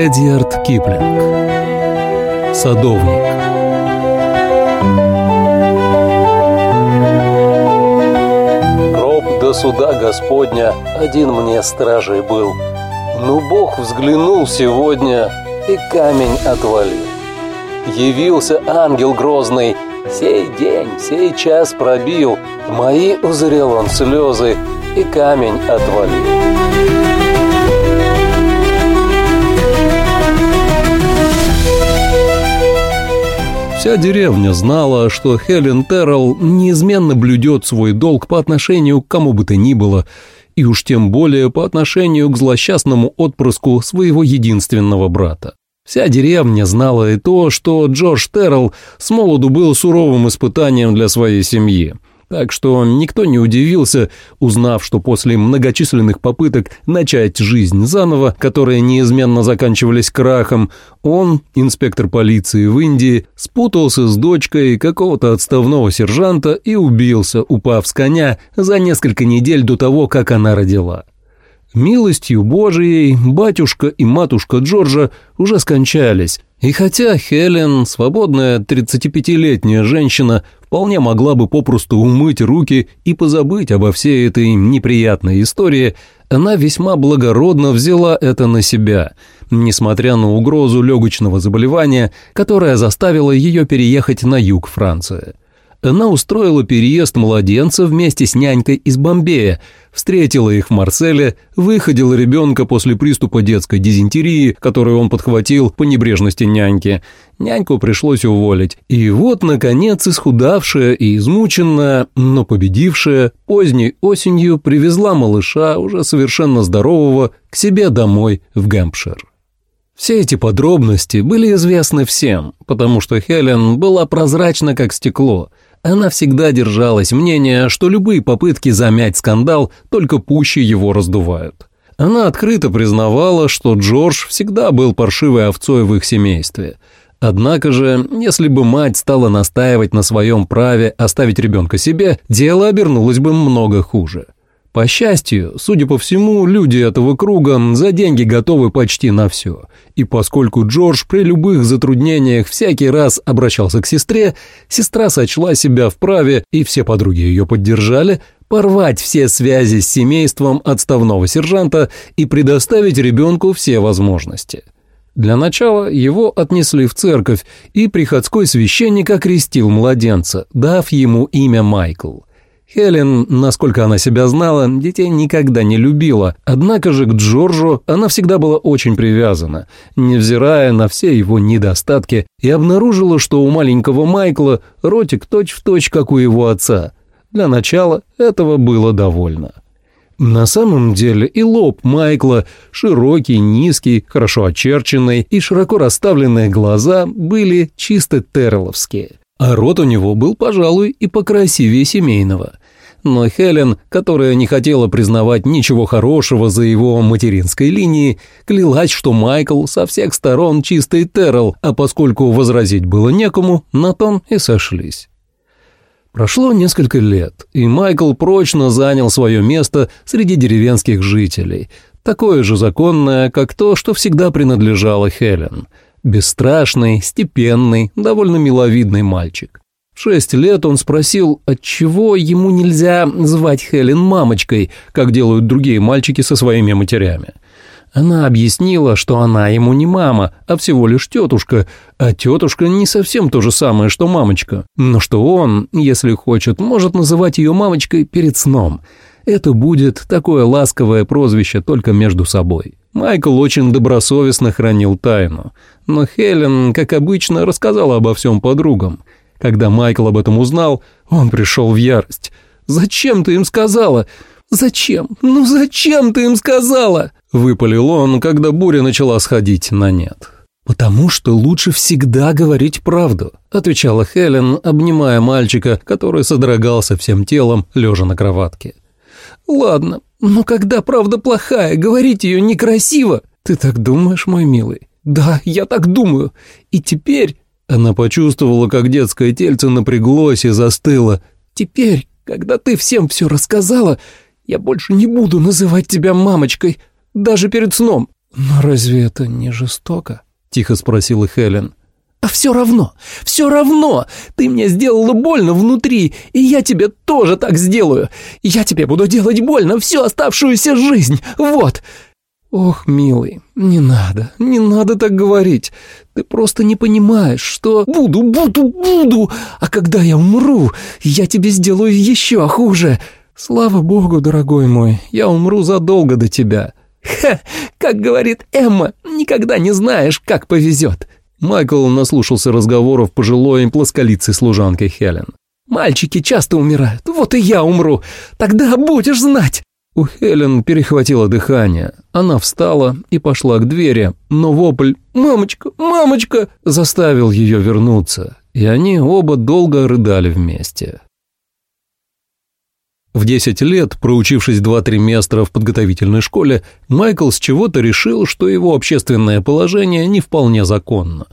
Редьярд Киплинг Садовник Гроб до суда Господня один мне стражей был. Ну, Бог взглянул сегодня и камень отвалил. Явился ангел грозный, сей день, сей час пробил, мои узрел он слезы и камень отвалил. Вся деревня знала, что Хелен Террелл неизменно блюдет свой долг по отношению к кому бы то ни было, и уж тем более по отношению к злосчастному отпрыску своего единственного брата. Вся деревня знала и то, что Джордж Террелл с молоду был суровым испытанием для своей семьи – так что никто не удивился, узнав, что после многочисленных попыток начать жизнь заново, которые неизменно заканчивались крахом, он, инспектор полиции в Индии, спутался с дочкой какого-то отставного сержанта и убился, упав с коня за несколько недель до того, как она родила. Милостью Божией батюшка и матушка Джорджа уже скончались, и хотя Хелен, свободная 35-летняя женщина, вполне могла бы попросту умыть руки и позабыть обо всей этой неприятной истории, она весьма благородно взяла это на себя, несмотря на угрозу легочного заболевания, которая заставила ее переехать на юг Франции. Она устроила переезд младенца вместе с нянькой из Бомбея, встретила их в Марселе, выходила ребенка после приступа детской дизентерии, которую он подхватил по небрежности няньки. Няньку пришлось уволить. И вот, наконец, исхудавшая и измученная, но победившая, поздней осенью привезла малыша, уже совершенно здорового, к себе домой в Гэмпшир. Все эти подробности были известны всем, потому что Хелен была прозрачна как стекло – она всегда держалась мнения, что любые попытки замять скандал только пуще его раздувают. Она открыто признавала, что Джордж всегда был паршивой овцой в их семействе. Однако же, если бы мать стала настаивать на своем праве оставить ребенка себе, дело обернулось бы много хуже. По счастью, судя по всему, люди этого круга за деньги готовы почти на все. И поскольку Джордж при любых затруднениях всякий раз обращался к сестре, сестра сочла себя вправе, и все подруги ее поддержали, порвать все связи с семейством отставного сержанта и предоставить ребенку все возможности. Для начала его отнесли в церковь, и приходской священник окрестил младенца, дав ему имя Майкл – Хелен, насколько она себя знала, детей никогда не любила, однако же к Джорджу она всегда была очень привязана, невзирая на все его недостатки, и обнаружила, что у маленького Майкла ротик точь-в-точь, точь, как у его отца. Для начала этого было довольно. На самом деле и лоб Майкла, широкий, низкий, хорошо очерченный и широко расставленные глаза были чисто терловские. А рот у него был, пожалуй, и покрасивее семейного. Но Хелен, которая не хотела признавать ничего хорошего за его материнской линией, клялась, что Майкл со всех сторон чистый Террell, а поскольку возразить было некому, на том и сошлись. Прошло несколько лет, и Майкл прочно занял свое место среди деревенских жителей, такое же законное, как то, что всегда принадлежало Хелен – Бесстрашный, степенный, довольно миловидный мальчик. Шесть лет он спросил, отчего ему нельзя звать Хелен мамочкой, как делают другие мальчики со своими матерями. Она объяснила, что она ему не мама, а всего лишь тетушка, а тетушка не совсем то же самое, что мамочка, но что он, если хочет, может называть ее мамочкой перед сном. Это будет такое ласковое прозвище только между собой. Майкл очень добросовестно хранил тайну, но Хелен, как обычно, рассказала обо всем подругам. Когда Майкл об этом узнал, он пришел в ярость. «Зачем ты им сказала? Зачем? Ну зачем ты им сказала?» Выпалил он, когда буря начала сходить на нет. «Потому что лучше всегда говорить правду», — отвечала Хелен, обнимая мальчика, который содрогался всем телом, лежа на кроватке. «Ладно, но когда правда плохая, говорить ее некрасиво. Ты так думаешь, мой милый? Да, я так думаю. И теперь... Она почувствовала, как детское тельце напряглось и застыло. Теперь, когда ты всем все рассказала, я больше не буду называть тебя мамочкой, даже перед сном. «Но разве это не жестоко?» — тихо спросила Хелен. «А все равно, все равно! Ты мне сделала больно внутри, и я тебе тоже так сделаю. Я тебе буду делать больно всю оставшуюся жизнь, вот!» «Ох, милый, не надо, не надо так говорить. Ты просто не понимаешь, что...» «Буду, буду, буду! А когда я умру, я тебе сделаю еще хуже!» «Слава богу, дорогой мой, я умру задолго до тебя». «Ха! Как говорит Эмма, никогда не знаешь, как повезет!» Майкл наслушался разговоров пожилой плосколицей служанкой Хелен. «Мальчики часто умирают, вот и я умру. Тогда будешь знать!» У Хелен перехватило дыхание. Она встала и пошла к двери, но вопль «Мамочка! Мамочка!» заставил ее вернуться, и они оба долго рыдали вместе. В 10 лет, проучившись два триместра в подготовительной школе, Майкл с чего-то решил, что его общественное положение не вполне законно.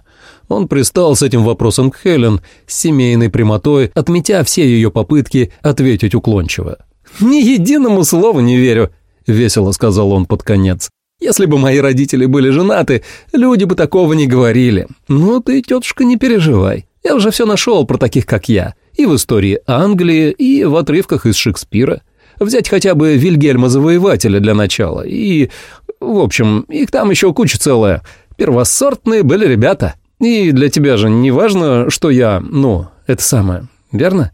Он пристал с этим вопросом к Хелен, с семейной прямотой, отметя все ее попытки ответить уклончиво. «Ни единому слову не верю», — весело сказал он под конец. «Если бы мои родители были женаты, люди бы такого не говорили. Ну ты, тетушка, не переживай. Я уже все нашел про таких, как я. И в истории Англии, и в отрывках из Шекспира. Взять хотя бы Вильгельма Завоевателя для начала. И, в общем, их там еще куча целая. Первосортные были ребята. И для тебя же не важно, что я, ну, это самое, верно?»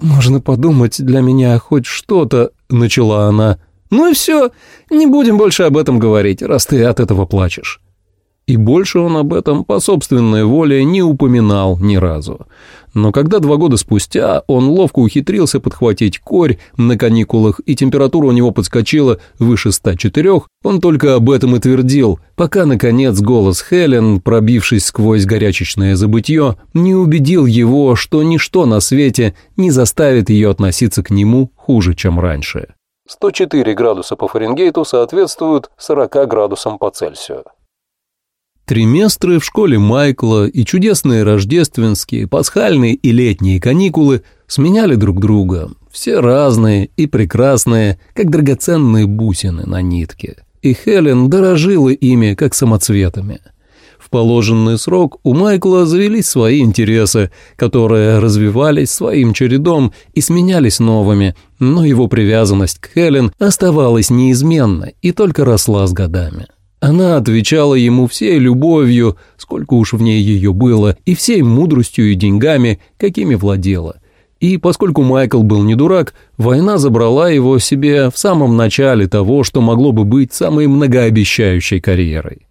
«Можно подумать, для меня хоть что-то», — начала она. «Ну и все, не будем больше об этом говорить, раз ты от этого плачешь». И больше он об этом по собственной воле не упоминал ни разу. Но когда два года спустя он ловко ухитрился подхватить корь на каникулах и температура у него подскочила выше 104, он только об этом и твердил, пока, наконец, голос Хелен, пробившись сквозь горячечное забытье, не убедил его, что ничто на свете не заставит ее относиться к нему хуже, чем раньше. 104 градуса по Фаренгейту соответствуют 40 градусам по Цельсию. Триместры в школе Майкла и чудесные рождественские, пасхальные и летние каникулы сменяли друг друга. Все разные и прекрасные, как драгоценные бусины на нитке. И Хелен дорожила ими, как самоцветами. В положенный срок у Майкла завелись свои интересы, которые развивались своим чередом и сменялись новыми, но его привязанность к Хелен оставалась неизменной и только росла с годами. Она отвечала ему всей любовью, сколько уж в ней ее было, и всей мудростью и деньгами, какими владела. И поскольку Майкл был не дурак, война забрала его себе в самом начале того, что могло бы быть самой многообещающей карьерой.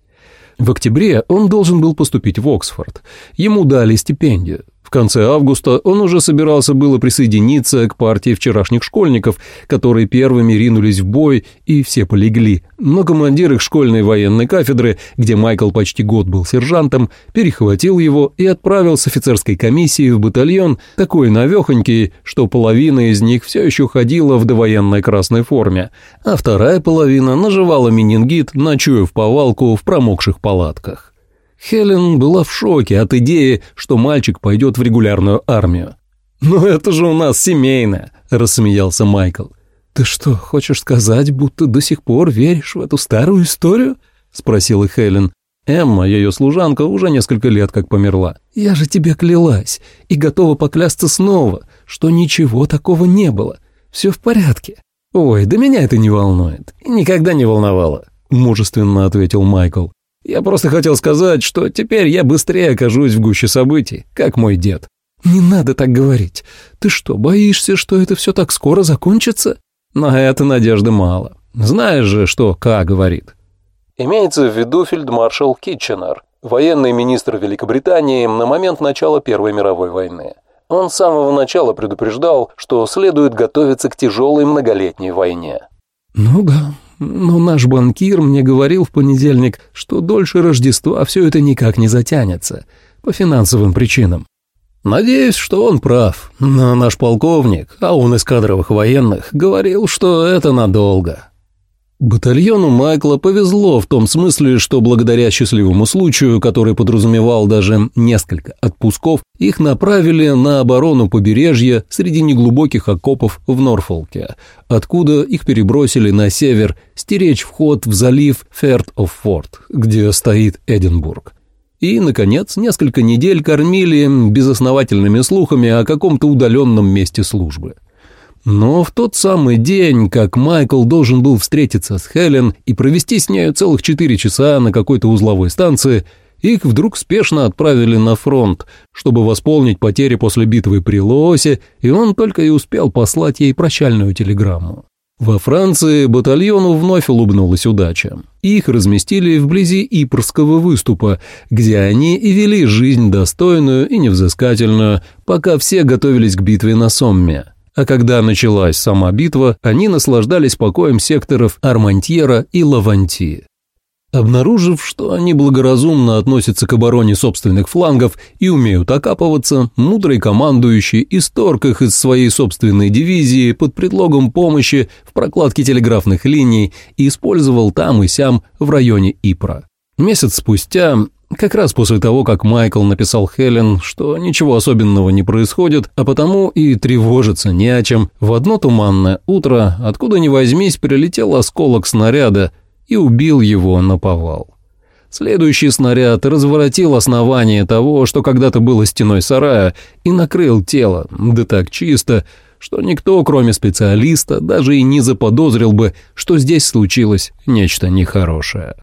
В октябре он должен был поступить в Оксфорд. Ему дали стипендию. Конце августа он уже собирался было присоединиться к партии вчерашних школьников, которые первыми ринулись в бой и все полегли. Но командир их школьной военной кафедры, где Майкл почти год был сержантом, перехватил его и отправил с офицерской комиссией в батальон, такой навехонький, что половина из них все еще ходила в довоенной красной форме, а вторая половина наживала менингит, ночуя в повалку в промокших палатках. Хелен была в шоке от идеи, что мальчик пойдет в регулярную армию. «Ну это же у нас семейное», – рассмеялся Майкл. «Ты что, хочешь сказать, будто до сих пор веришь в эту старую историю?» – спросила Хелен. Эмма, ее служанка, уже несколько лет как померла. «Я же тебе клялась и готова поклясться снова, что ничего такого не было. Все в порядке». «Ой, да меня это не волнует. Никогда не волновало», – мужественно ответил Майкл. Я просто хотел сказать, что теперь я быстрее окажусь в гуще событий, как мой дед». «Не надо так говорить. Ты что, боишься, что это все так скоро закончится?» На это надежды мало. Знаешь же, что К говорит. Имеется в виду фельдмаршал Китченер, военный министр Великобритании на момент начала Первой мировой войны. Он с самого начала предупреждал, что следует готовиться к тяжелой многолетней войне. «Ну да, но наш банкир мне говорил в понедельник, что дольше Рождества все это никак не затянется, по финансовым причинам. Надеюсь, что он прав, но наш полковник, а он из кадровых военных, говорил, что это надолго. Батальону Майкла повезло в том смысле, что благодаря счастливому случаю, который подразумевал даже несколько отпусков, их направили на оборону побережья среди неглубоких окопов в Норфолке, откуда их перебросили на север стеречь вход в залив Ферт-оф-Форт, где стоит Эдинбург. И, наконец, несколько недель кормили безосновательными слухами о каком-то удаленном месте службы. Но в тот самый день, как Майкл должен был встретиться с Хелен и провести с нею целых четыре часа на какой-то узловой станции, их вдруг спешно отправили на фронт, чтобы восполнить потери после битвы при Лоосе, и он только и успел послать ей прощальную телеграмму. Во Франции батальону вновь улыбнулась удача. Их разместили вблизи Ипрского выступа, где они и вели жизнь достойную и невзыскательную, пока все готовились к битве на Сомме а когда началась сама битва, они наслаждались покоем секторов Армантьера и Лаванти. Обнаружив, что они благоразумно относятся к обороне собственных флангов и умеют окапываться, мудрый командующий исторг их из своей собственной дивизии под предлогом помощи в прокладке телеграфных линий и использовал там и сям в районе Ипра. Месяц спустя как раз после того, как Майкл написал Хелен, что ничего особенного не происходит, а потому и тревожиться не о чем, в одно туманное утро, откуда ни возьмись, прилетел осколок снаряда и убил его на повал. Следующий снаряд разворотил основание того, что когда-то было стеной сарая, и накрыл тело, да так чисто, что никто, кроме специалиста, даже и не заподозрил бы, что здесь случилось нечто нехорошее.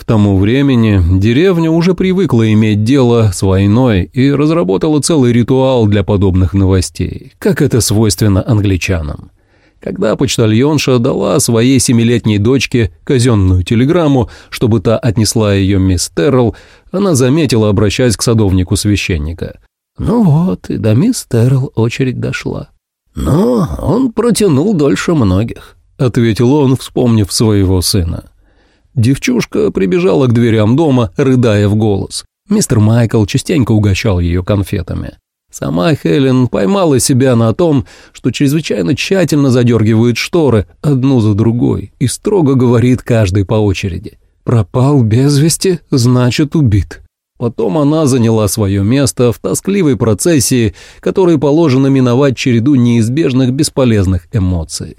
К тому времени деревня уже привыкла иметь дело с войной и разработала целый ритуал для подобных новостей, как это свойственно англичанам. Когда почтальонша дала своей семилетней дочке казенную телеграмму, чтобы та отнесла ее мисс Террелл, она заметила, обращаясь к садовнику священника. «Ну вот, и до мисс Террелл очередь дошла». «Но он протянул дольше многих», — ответил он, вспомнив своего сына. Девчушка прибежала к дверям дома, рыдая в голос. Мистер Майкл частенько угощал ее конфетами. Сама Хелен поймала себя на том, что чрезвычайно тщательно задергивает шторы одну за другой и строго говорит каждой по очереди. «Пропал без вести, значит убит». Потом она заняла свое место в тоскливой процессии, которой положено миновать череду неизбежных бесполезных эмоций.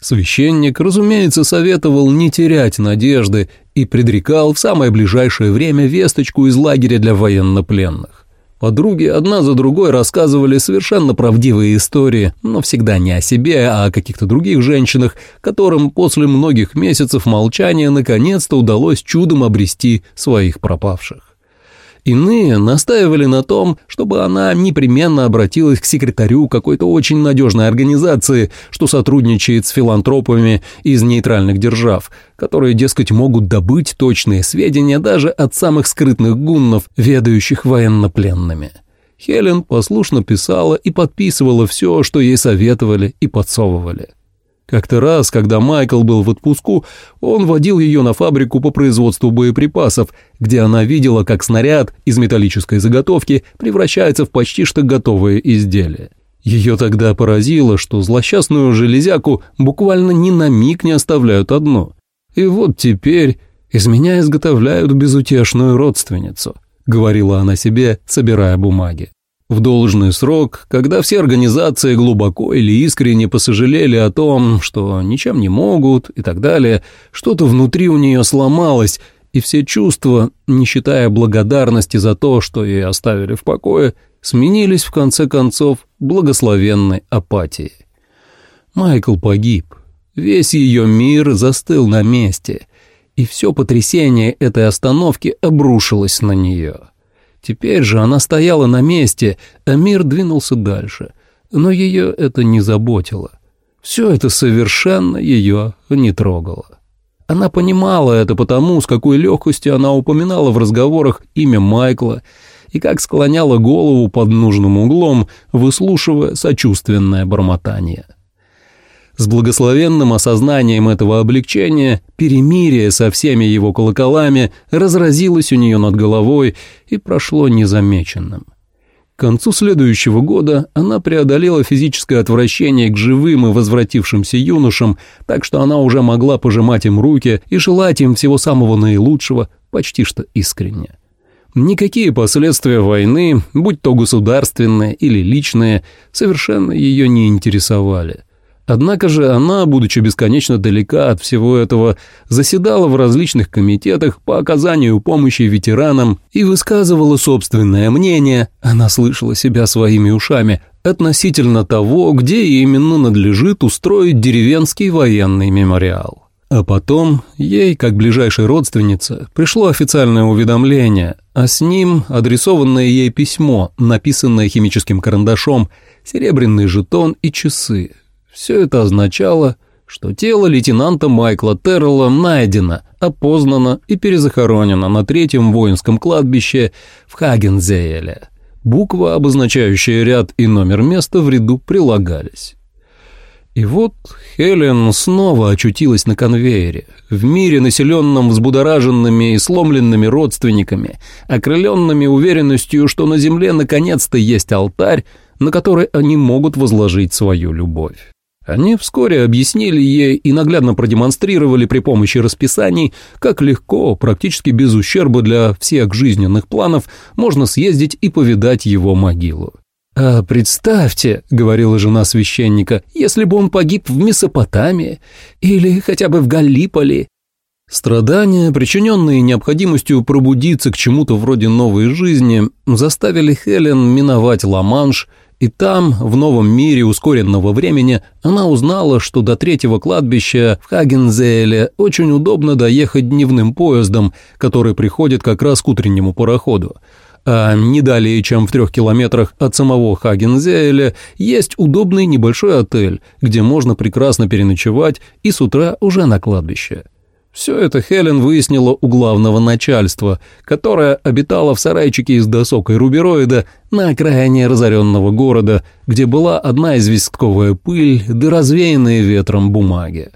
Священник, разумеется, советовал не терять надежды и предрекал в самое ближайшее время весточку из лагеря для военнопленных. Подруги одна за другой рассказывали совершенно правдивые истории, но всегда не о себе, а о каких-то других женщинах, которым после многих месяцев молчания наконец-то удалось чудом обрести своих пропавших. Иные настаивали на том, чтобы она непременно обратилась к секретарю какой-то очень надежной организации, что сотрудничает с филантропами из нейтральных держав, которые, дескать, могут добыть точные сведения даже от самых скрытных гуннов, ведающих военнопленными. Хелен послушно писала и подписывала все, что ей советовали и подсовывали. Как-то раз, когда Майкл был в отпуску, он водил ее на фабрику по производству боеприпасов, где она видела, как снаряд из металлической заготовки превращается в почти что готовое изделие. Ее тогда поразило, что злосчастную железяку буквально ни на миг не оставляют одну. И вот теперь из меня изготовляют безутешную родственницу, говорила она себе, собирая бумаги. В должный срок, когда все организации глубоко или искренне посожалели о том, что ничем не могут и так далее, что-то внутри у нее сломалось, и все чувства, не считая благодарности за то, что ей оставили в покое, сменились в конце концов благословенной апатией. Майкл погиб. Весь ее мир застыл на месте, и все потрясение этой остановки обрушилось на нее. Теперь же она стояла на месте, а мир двинулся дальше. Но ее это не заботило. Все это совершенно ее не трогало. Она понимала это потому, с какой легкостью она упоминала в разговорах имя Майкла и как склоняла голову под нужным углом, выслушивая сочувственное бормотание. С благословенным осознанием этого облегчения перемирие со всеми его колоколами разразилось у нее над головой и прошло незамеченным. К концу следующего года она преодолела физическое отвращение к живым и возвратившимся юношам, так что она уже могла пожимать им руки и желать им всего самого наилучшего, почти что искренне. Никакие последствия войны, будь то государственные или личные, совершенно ее не интересовали – Однако же она, будучи бесконечно далека от всего этого, заседала в различных комитетах по оказанию помощи ветеранам и высказывала собственное мнение, она слышала себя своими ушами, относительно того, где именно надлежит устроить деревенский военный мемориал. А потом ей, как ближайшей родственнице, пришло официальное уведомление, а с ним адресованное ей письмо, написанное химическим карандашом, серебряный жетон и часы, все это означало, что тело лейтенанта Майкла Террелла найдено, опознано и перезахоронено на третьем воинском кладбище в Хагензееле. Буква, обозначающая ряд и номер места в ряду, прилагались. И вот Хелен снова очутилась на конвейере, в мире, населенном взбудораженными и сломленными родственниками, окрыленными уверенностью, что на земле наконец-то есть алтарь, на который они могут возложить свою любовь. Они вскоре объяснили ей и наглядно продемонстрировали при помощи расписаний, как легко, практически без ущерба для всех жизненных планов, можно съездить и повидать его могилу. «А представьте», — говорила жена священника, «если бы он погиб в Месопотамии или хотя бы в Галлиполи». Страдания, причиненные необходимостью пробудиться к чему-то вроде новой жизни, заставили Хелен миновать Ла-Манш и там, в новом мире ускоренного времени, она узнала, что до третьего кладбища в Хагензейле очень удобно доехать дневным поездом, который приходит как раз к утреннему пароходу. А не далее, чем в трех километрах от самого Хагензейле, есть удобный небольшой отель, где можно прекрасно переночевать и с утра уже на кладбище. Все это Хелен выяснила у главного начальства, которое обитало в сарайчике из досок и рубероида на окраине разоренного города, где была одна известковая пыль да развеянные ветром бумаги.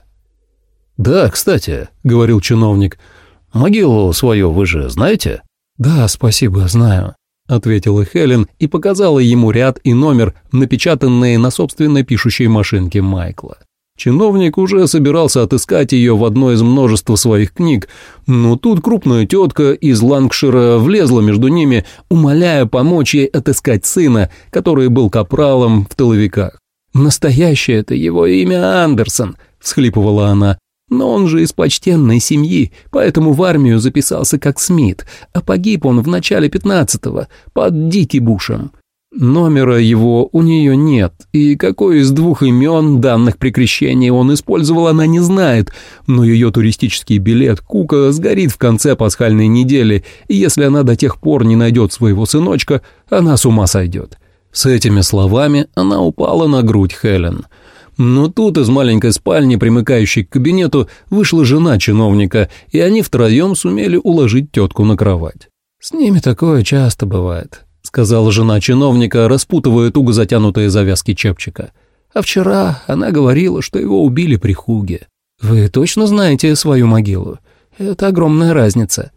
«Да, кстати», — говорил чиновник, — «могилу свою вы же знаете?» «Да, спасибо, знаю», — ответила Хелен и показала ему ряд и номер, напечатанные на собственной пишущей машинке Майкла. Чиновник уже собирался отыскать ее в одной из множества своих книг, но тут крупная тетка из Лангшира влезла между ними, умоляя помочь ей отыскать сына, который был капралом в тыловиках. «Настоящее это его имя Андерсон», — всхлипывала она. «Но он же из почтенной семьи, поэтому в армию записался как Смит, а погиб он в начале пятнадцатого, под Дики Бушем. Номера его у нее нет, и какой из двух имен, данных при крещении, он использовал, она не знает, но ее туристический билет Кука сгорит в конце пасхальной недели, и если она до тех пор не найдет своего сыночка, она с ума сойдет. С этими словами она упала на грудь Хелен. Но тут из маленькой спальни, примыкающей к кабинету, вышла жена чиновника, и они втроем сумели уложить тетку на кровать. С ними такое часто бывает сказала жена чиновника, распутывая туго затянутые завязки чепчика. А вчера она говорила, что его убили при Хуге. Вы точно знаете свою могилу? Это огромная разница.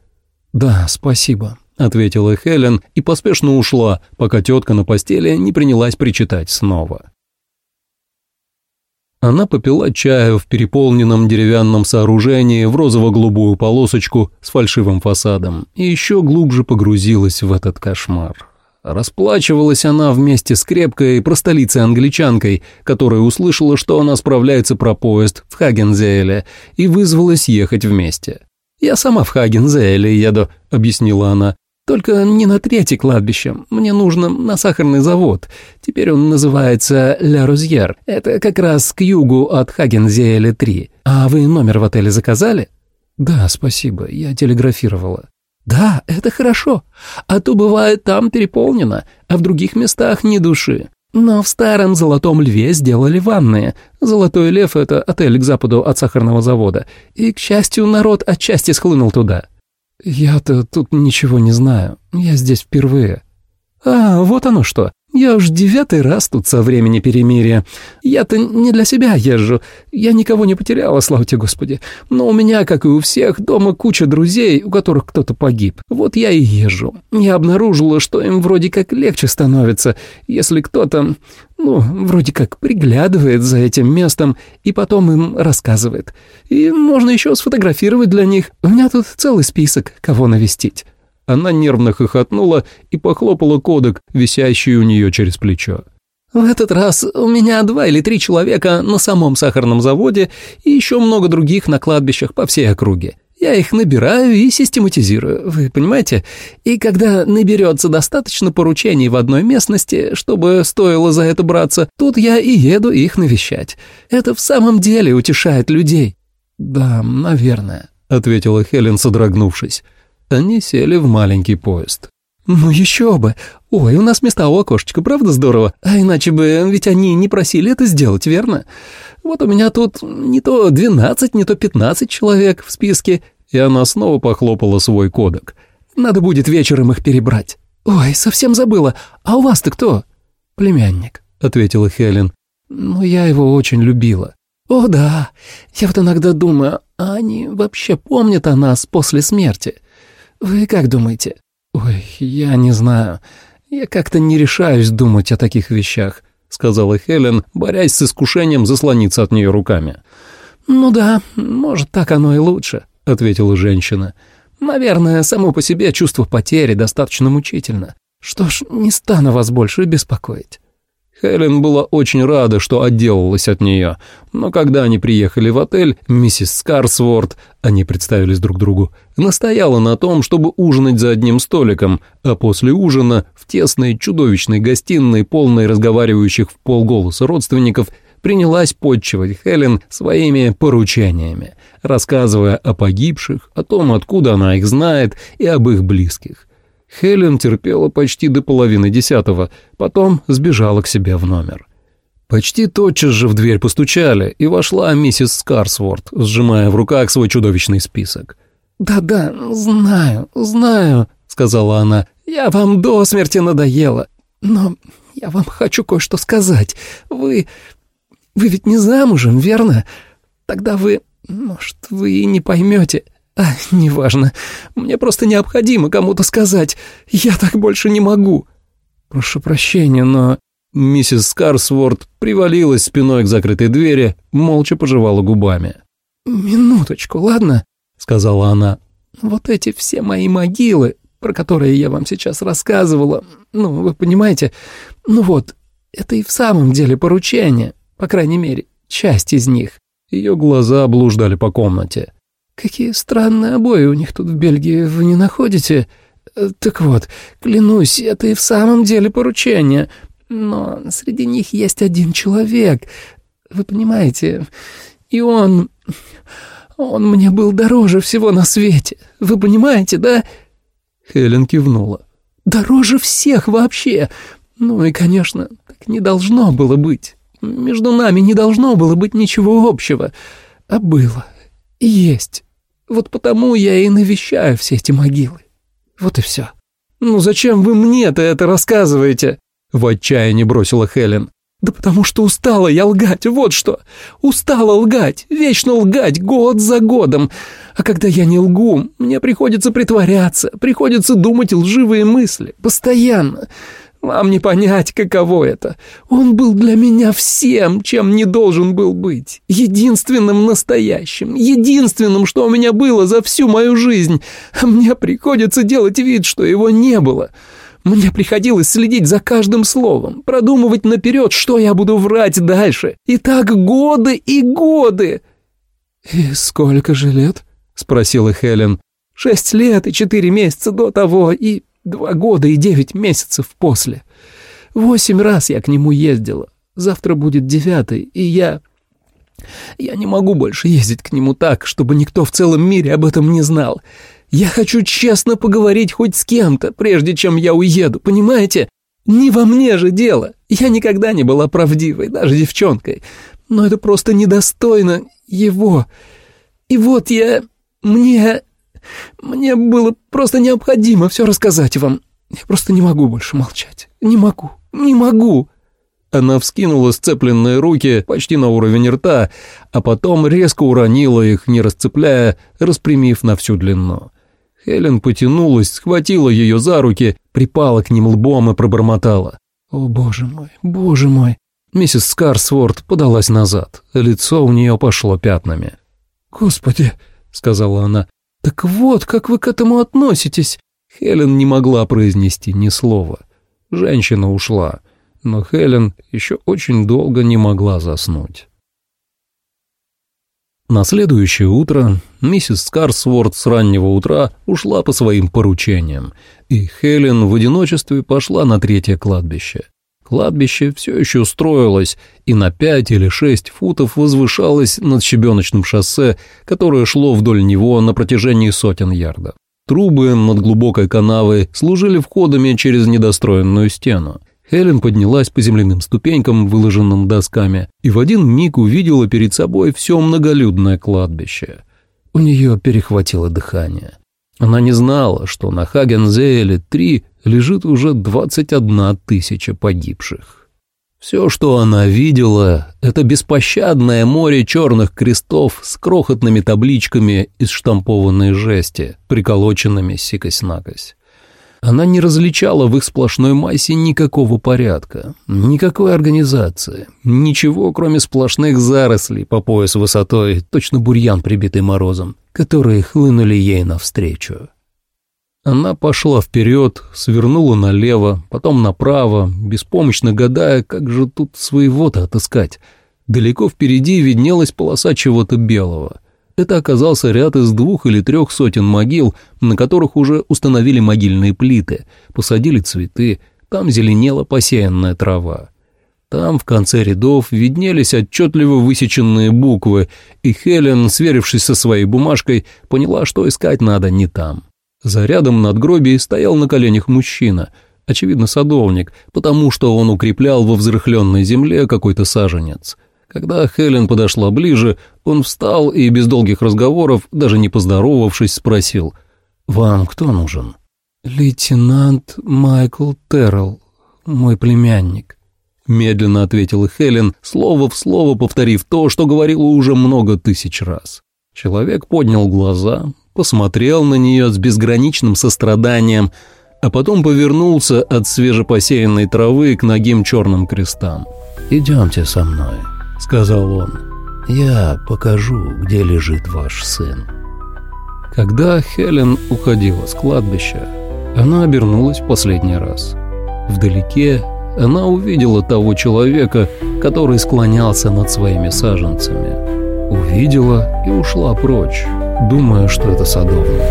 Да, спасибо, ответила Хелен и поспешно ушла, пока тетка на постели не принялась причитать снова. Она попила чаю в переполненном деревянном сооружении в розово-голубую полосочку с фальшивым фасадом и еще глубже погрузилась в этот кошмар. Расплачивалась она вместе с крепкой простолицей-англичанкой, которая услышала, что она справляется про поезд в Хагензейле, и вызвалась ехать вместе. «Я сама в Хагензейле еду», — объяснила она. «Только не на третье кладбище. Мне нужно на сахарный завод. Теперь он называется Ля Розьер. Это как раз к югу от Хагензейле 3. А вы номер в отеле заказали?» «Да, спасибо. Я телеграфировала». Да, это хорошо. А то бывает там переполнено, а в других местах ни души. Но в старом Золотом Льве сделали ванные. Золотой Лев — это отель к западу от сахарного завода. И, к счастью, народ отчасти схлынул туда. Я-то тут ничего не знаю. Я здесь впервые. А, вот оно что. Я уж девятый раз тут со времени перемирия. Я-то не для себя езжу. Я никого не потеряла, слава тебе, Господи. Но у меня, как и у всех, дома куча друзей, у которых кто-то погиб. Вот я и езжу. Я обнаружила, что им вроде как легче становится, если кто-то, ну, вроде как приглядывает за этим местом и потом им рассказывает. И можно еще сфотографировать для них. У меня тут целый список, кого навестить. Она нервно хохотнула и похлопала кодек, висящий у нее через плечо. «В этот раз у меня два или три человека на самом сахарном заводе и еще много других на кладбищах по всей округе. Я их набираю и систематизирую, вы понимаете? И когда наберется достаточно поручений в одной местности, чтобы стоило за это браться, тут я и еду их навещать. Это в самом деле утешает людей». «Да, наверное», — ответила Хелен, содрогнувшись. Они сели в маленький поезд. «Ну еще бы! Ой, у нас места у окошечка, правда здорово? А иначе бы, ведь они не просили это сделать, верно? Вот у меня тут не то двенадцать, не то пятнадцать человек в списке». И она снова похлопала свой кодек. «Надо будет вечером их перебрать. Ой, совсем забыла. А у вас-то кто?» «Племянник», — ответила Хелен. «Но я его очень любила». «О да, я вот иногда думаю, а они вообще помнят о нас после смерти?» Вы как думаете? Ой, я не знаю. Я как-то не решаюсь думать о таких вещах, сказала Хелен, борясь с искушением заслониться от нее руками. Ну да, может, так оно и лучше, ответила женщина. Наверное, само по себе чувство потери достаточно мучительно. Что ж, не стану вас больше беспокоить. Хелен была очень рада, что отделалась от нее, но когда они приехали в отель, миссис Скарсворт, они представились друг другу, настояла на том, чтобы ужинать за одним столиком, а после ужина в тесной чудовищной гостиной, полной разговаривающих в полголоса родственников, принялась подчивать Хелен своими поручениями, рассказывая о погибших, о том, откуда она их знает, и об их близких. Хелен терпела почти до половины десятого, потом сбежала к себе в номер. Почти тотчас же в дверь постучали, и вошла миссис Скарсворт, сжимая в руках свой чудовищный список. «Да-да, знаю, знаю», — сказала она. «Я вам до смерти надоела. Но я вам хочу кое-что сказать. Вы... вы ведь не замужем, верно? Тогда вы... может, вы и не поймете. «А, неважно. Мне просто необходимо кому-то сказать. Я так больше не могу». «Прошу прощения, но...» Миссис Скарсворт привалилась спиной к закрытой двери, молча пожевала губами. «Минуточку, ладно?» — сказала она. «Вот эти все мои могилы, про которые я вам сейчас рассказывала, ну, вы понимаете, ну вот, это и в самом деле поручение, по крайней мере, часть из них». Ее глаза блуждали по комнате. «Какие странные обои у них тут в Бельгии, вы не находите? Э, так вот, клянусь, это и в самом деле поручение. Но среди них есть один человек, вы понимаете, и он... Он мне был дороже всего на свете, вы понимаете, да?» Хелен кивнула. «Дороже всех вообще. Ну и, конечно, так не должно было быть. Между нами не должно было быть ничего общего. А было. Есть. Вот потому я и навещаю все эти могилы. Вот и все. «Ну зачем вы мне-то это рассказываете?» В отчаянии бросила Хелен. «Да потому что устала я лгать, вот что! Устала лгать, вечно лгать, год за годом. А когда я не лгу, мне приходится притворяться, приходится думать лживые мысли, постоянно. Вам не понять, каково это. Он был для меня всем, чем не должен был быть. Единственным настоящим, единственным, что у меня было за всю мою жизнь. А мне приходится делать вид, что его не было. Мне приходилось следить за каждым словом, продумывать наперед, что я буду врать дальше. И так годы и годы. «И сколько же лет?» — спросила Хелен. «Шесть лет и четыре месяца до того, и Два года и девять месяцев после. Восемь раз я к нему ездила. Завтра будет девятый, и я... Я не могу больше ездить к нему так, чтобы никто в целом мире об этом не знал. Я хочу честно поговорить хоть с кем-то, прежде чем я уеду, понимаете? Не во мне же дело. Я никогда не была правдивой, даже девчонкой. Но это просто недостойно его. И вот я... Мне мне было просто необходимо все рассказать вам. Я просто не могу больше молчать. Не могу. не могу!» Она вскинула сцепленные руки почти на уровень рта, а потом резко уронила их, не расцепляя, распрямив на всю длину. Хелен потянулась, схватила ее за руки, припала к ним лбом и пробормотала. «О, боже мой, боже мой!» Миссис Скарсворт подалась назад, лицо у нее пошло пятнами. «Господи!» — сказала она. «Так вот, как вы к этому относитесь?» Хелен не могла произнести ни слова. Женщина ушла но Хелен еще очень долго не могла заснуть. На следующее утро миссис Скарсворт с раннего утра ушла по своим поручениям, и Хелен в одиночестве пошла на третье кладбище. Кладбище все еще строилось и на пять или шесть футов возвышалось над щебеночным шоссе, которое шло вдоль него на протяжении сотен ярдов. Трубы над глубокой канавой служили входами через недостроенную стену. Хелен поднялась по земляным ступенькам, выложенным досками, и в один миг увидела перед собой все многолюдное кладбище. У нее перехватило дыхание. Она не знала, что на Хагензейле-3 лежит уже 21 тысяча погибших. Все, что она видела, это беспощадное море черных крестов с крохотными табличками из штампованной жести, приколоченными сикось-накось. Она не различала в их сплошной массе никакого порядка, никакой организации, ничего, кроме сплошных зарослей по пояс высотой, точно бурьян, прибитый морозом, которые хлынули ей навстречу. Она пошла вперед, свернула налево, потом направо, беспомощно гадая, как же тут своего-то отыскать. Далеко впереди виднелась полоса чего-то белого — это оказался ряд из двух или трех сотен могил, на которых уже установили могильные плиты, посадили цветы, там зеленела посеянная трава. Там в конце рядов виднелись отчетливо высеченные буквы, и Хелен, сверившись со своей бумажкой, поняла, что искать надо не там. За рядом надгробий стоял на коленях мужчина, очевидно садовник, потому что он укреплял во взрыхленной земле какой-то саженец – когда Хелен подошла ближе, он встал и без долгих разговоров, даже не поздоровавшись, спросил «Вам кто нужен?» «Лейтенант Майкл Террелл, мой племянник», — медленно ответила Хелен, слово в слово повторив то, что говорила уже много тысяч раз. Человек поднял глаза, посмотрел на нее с безграничным состраданием, а потом повернулся от свежепосеянной травы к ногим черным крестам. «Идемте со мной». — сказал он. «Я покажу, где лежит ваш сын». Когда Хелен уходила с кладбища, она обернулась в последний раз. Вдалеке она увидела того человека, который склонялся над своими саженцами. Увидела и ушла прочь, думая, что это садовник.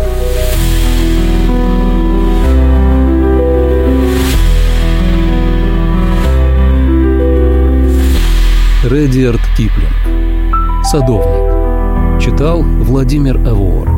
Редиард Киплинг. Садовник. Читал Владимир Авор.